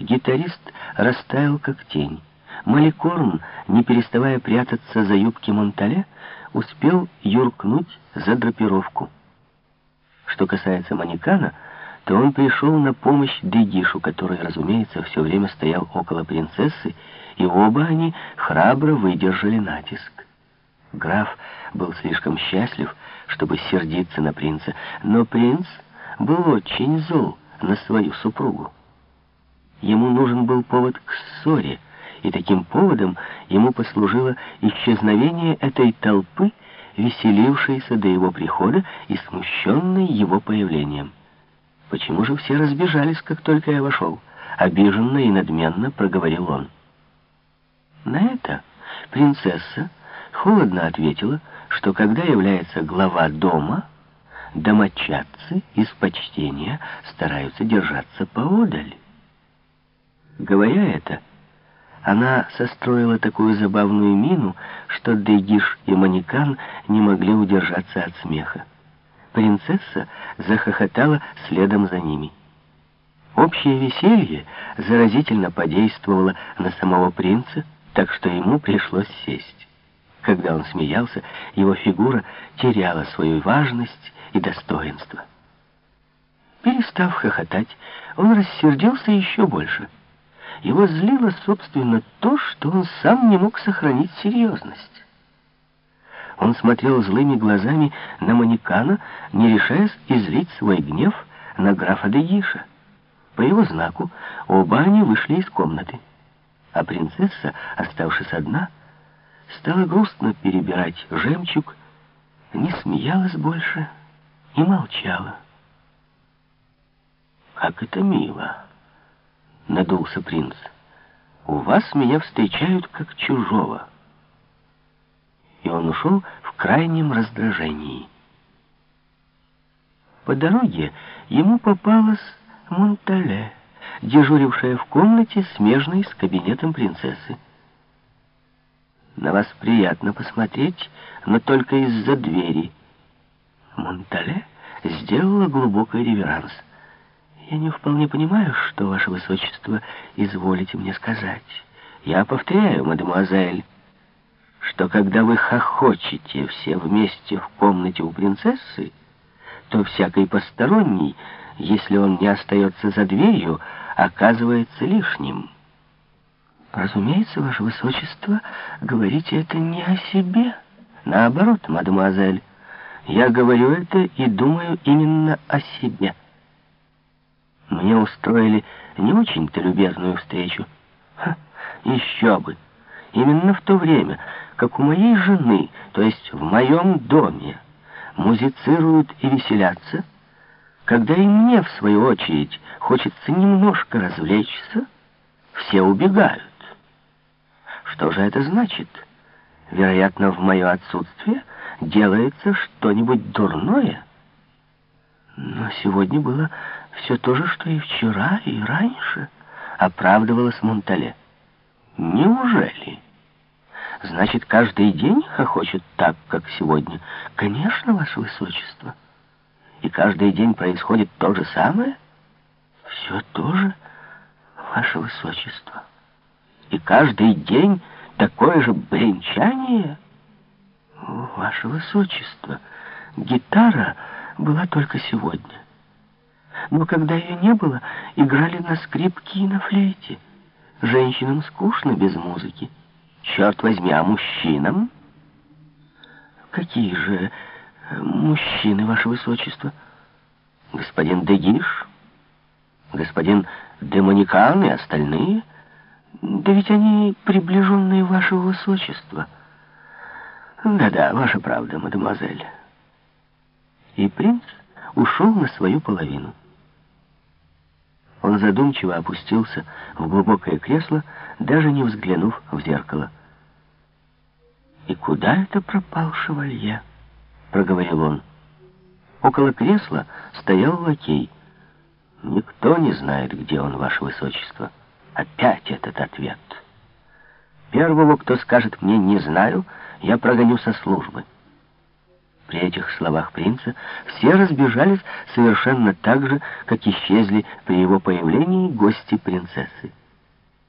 Гитарист растаял, как тень. Маликорн, не переставая прятаться за юбки Монтале, успел юркнуть за драпировку. Что касается Манекана, то он пришел на помощь Дегишу, который, разумеется, все время стоял около принцессы, и оба они храбро выдержали натиск. Граф был слишком счастлив, чтобы сердиться на принца, но принц был очень зол на свою супругу. Ему нужен был повод к ссоре, и таким поводом ему послужило исчезновение этой толпы, веселившейся до его прихода и смущенной его появлением. «Почему же все разбежались, как только я вошел?» — обиженно и надменно проговорил он. На это принцесса холодно ответила, что когда является глава дома, домочадцы из почтения стараются держаться поодаль. Говоря это, она состроила такую забавную мину, что Дегиш и Манекан не могли удержаться от смеха. Принцесса захохотала следом за ними. Общее веселье заразительно подействовало на самого принца, так что ему пришлось сесть. Когда он смеялся, его фигура теряла свою важность и достоинство. Перестав хохотать, он рассердился еще больше. Его злило, собственно, то, что он сам не мог сохранить серьезность. Он смотрел злыми глазами на Манекана, не решаясь излить свой гнев на графа Дегиша. По его знаку оба они вышли из комнаты а принцесса, оставшись одна, стала грустно перебирать жемчуг, не смеялась больше и молчала. «Как это мило!» — надулся принц. «У вас меня встречают как чужого». И он ушел в крайнем раздражении. По дороге ему попалась Монтале дежурившая в комнате, смежной с кабинетом принцессы. «На вас приятно посмотреть, но только из-за двери». Монтале сделала глубокий реверанс. «Я не вполне понимаю, что, ваше высочество, изволите мне сказать. Я повторяю, мадемуазель, что когда вы хохочете все вместе в комнате у принцессы, то всякий посторонний, если он не остается за дверью, оказывается лишним. Разумеется, ваше высочество, говорите это не о себе. Наоборот, мадемуазель, я говорю это и думаю именно о себе. Мне устроили не очень-то любезную встречу. Ха, еще бы. Именно в то время, как у моей жены, то есть в моем доме, музицируют и веселятся, когда и мне, в свою очередь, хочется немножко развлечься, все убегают. Что же это значит? Вероятно, в мое отсутствие делается что-нибудь дурное. Но сегодня было все то же, что и вчера, и раньше, оправдывалась Монтале. Неужели? Значит, каждый день хохочет так, как сегодня? Конечно, ваше высочество и каждый день происходит то же самое? Все то же, ваше высочество. И каждый день такое же бренчание? Ваше высочество, гитара была только сегодня. Но когда ее не было, играли на скрипке и на флейте. Женщинам скучно без музыки. Черт возьми, а мужчинам? Какие же мужчины, ваше высочество. Господин Дегиш, господин Демоникан и остальные. Да ведь они приближенные вашего высочества. Да-да, ваша правда, мадемуазель. И принц ушел на свою половину. Он задумчиво опустился в глубокое кресло, даже не взглянув в зеркало. И куда это пропал шевалье? проговорил он. Около кресла стоял лакей. Никто не знает, где он, ваше высочество. Опять этот ответ. Первого, кто скажет мне «не знаю», я прогоню со службы. При этих словах принца все разбежались совершенно так же, как исчезли при его появлении гости принцессы.